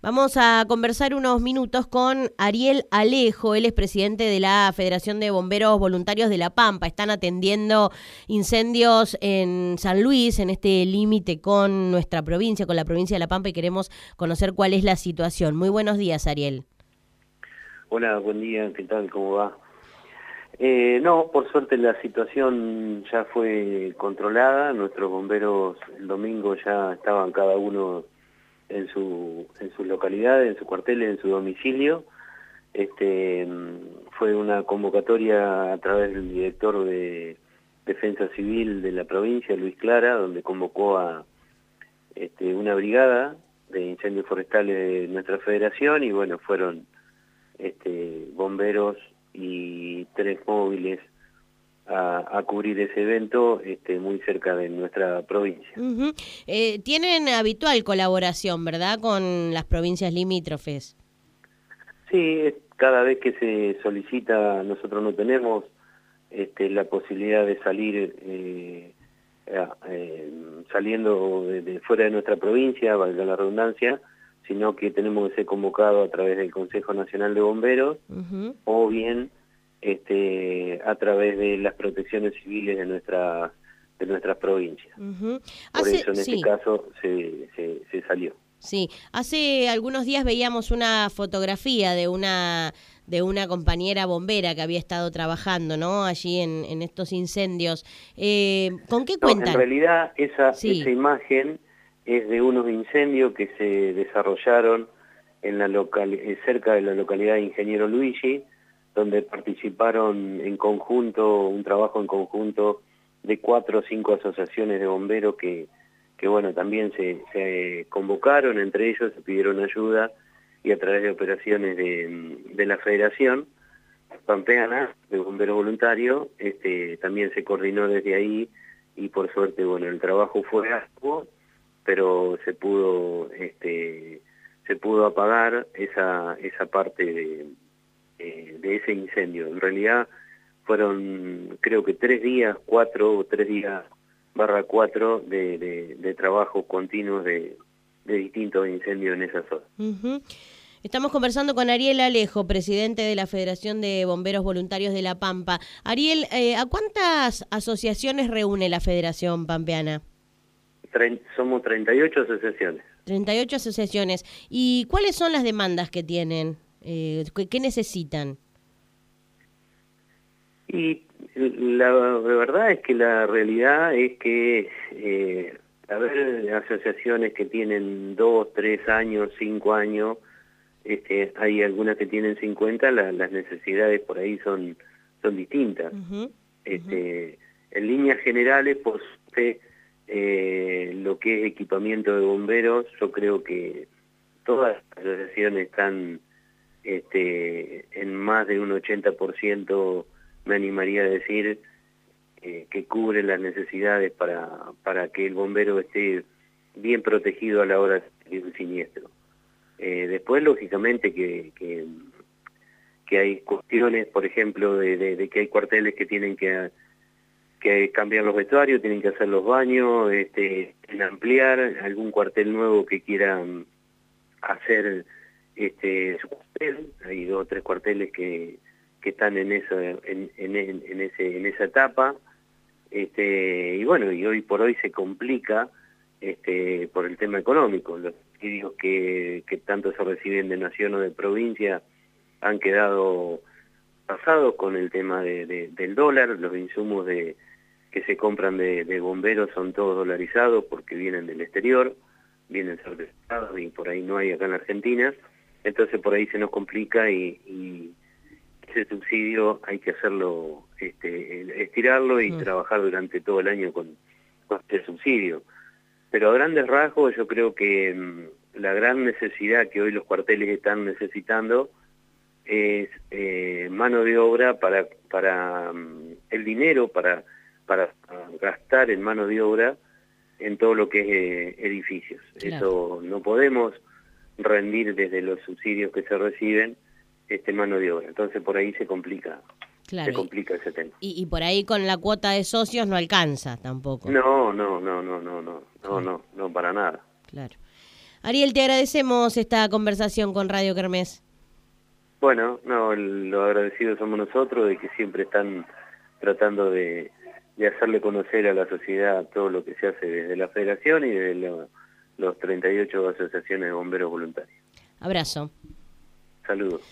Vamos a conversar unos minutos con Ariel Alejo, él es presidente de la Federación de Bomberos Voluntarios de La Pampa. Están atendiendo incendios en San Luis, en este límite con nuestra provincia, con la provincia de La Pampa, y queremos conocer cuál es la situación. Muy buenos días, Ariel. Hola, buen día, ¿qué tal? ¿Cómo va? Eh, no, por suerte la situación ya fue controlada, nuestros bomberos el domingo ya estaban cada uno en su, en sus localidades, en su cuartel, en su domicilio. Este, fue una convocatoria a través del director de Defensa Civil de la provincia, Luis Clara, donde convocó a este, una brigada de incendios forestales de nuestra federación y bueno, fueron este, bomberos y tres móviles a, cubrir ese evento este, muy cerca de nuestra provincia. Eh, tienen habitual colaboración, ¿verdad?, con las provincias limítrofes. Sí, cada vez que se solicita, nosotros no tenemos este, la posibilidad de salir eh, eh, saliendo de, fuera de nuestra provincia, valga la redundancia, sino que tenemos que ser convocados a través del Consejo Nacional de Bomberos o bien este, a través de las protecciones civiles de nuestra de nuestras provincias. Por eso en este caso se, se, salió. Sí, hace algunos días veíamos una fotografía de una de una compañera bombera que había estado trabajando, ¿no? Allí en, en estos incendios. Eh, ¿Con qué cuentan? en realidad esa, esa imagen es de unos incendios que se desarrollaron en la local, eh, cerca de la localidad de Ingeniero Luigi, donde participaron en conjunto, un trabajo en conjunto de cuatro o cinco asociaciones de bomberos que, que bueno, también se, convocaron, entre ellos se pidieron ayuda y a través de operaciones de, la Federación Pampeana de Bomberos Voluntarios, este, también se coordinó desde ahí y por suerte, bueno, el trabajo fue algo, pero se pudo, este, se pudo apagar esa, esa parte de eh, de ese incendio. En realidad fueron creo que tres días, cuatro o tres días barra cuatro de, de, trabajo continuos de, distintos incendios en esa zona. Estamos conversando con Ariel Alejo, presidente de la Federación de Bomberos Voluntarios de La Pampa. Ariel, eh, ¿a cuántas asociaciones reúne la Federación Pampeana? somos 38 asociaciones. 38 asociaciones. ¿Y cuáles son las demandas que tienen? Eh, ¿Qué necesitan? Y la, verdad es que la realidad es que eh, a ver asociaciones que tienen dos, tres años, cinco años, este, hay algunas que tienen 50, las necesidades por ahí son, son distintas. este, En líneas generales, por eh, lo que es equipamiento de bomberos, yo creo que todas las asociaciones están este, en más de un 80% me animaría a decir eh, que cubre las necesidades para, para que el bombero esté bien protegido a la hora de un siniestro. Eh, después, lógicamente, que, que, hay cuestiones, por ejemplo, de, que hay cuarteles que tienen que, que cambiar los vestuarios, tienen que hacer los baños, este, ampliar algún cuartel nuevo que quieran hacer este, su cuartel, hay dos o tres cuarteles que, que están en, eso, en, en, ese, en esa etapa, este, y bueno, y hoy por hoy se complica este, por el tema económico, los subsidios que, que tanto se reciben de nación o de provincia han quedado pasados con el tema de, del dólar, los insumos de, que se compran de, de bomberos son todos dolarizados porque vienen del exterior, vienen certificados y por ahí no hay acá en Argentina, entonces por ahí se nos complica y, ese subsidio hay que hacerlo, este, estirarlo y mm. trabajar durante todo el año con, con este subsidio. Pero a grandes rasgos yo creo que mm, la gran necesidad que hoy los cuarteles están necesitando es eh, mano de obra para, para mm, el dinero, para, para gastar en mano de obra en todo lo que es eh, edificios. Eso no podemos rendir desde los subsidios que se reciben este mano de obra. Entonces por ahí se complica. Se complica ese tema. Y, por ahí con la cuota de socios no alcanza tampoco. No, no, no, no, no, no, no, no, no, para nada. Claro. Ariel, te agradecemos esta conversación con Radio Kermés. Bueno, no, lo agradecidos somos nosotros de que siempre están tratando de, hacerle conocer a la sociedad todo lo que se hace desde la federación y desde los 38 asociaciones de bomberos voluntarios. Abrazo. Saludos.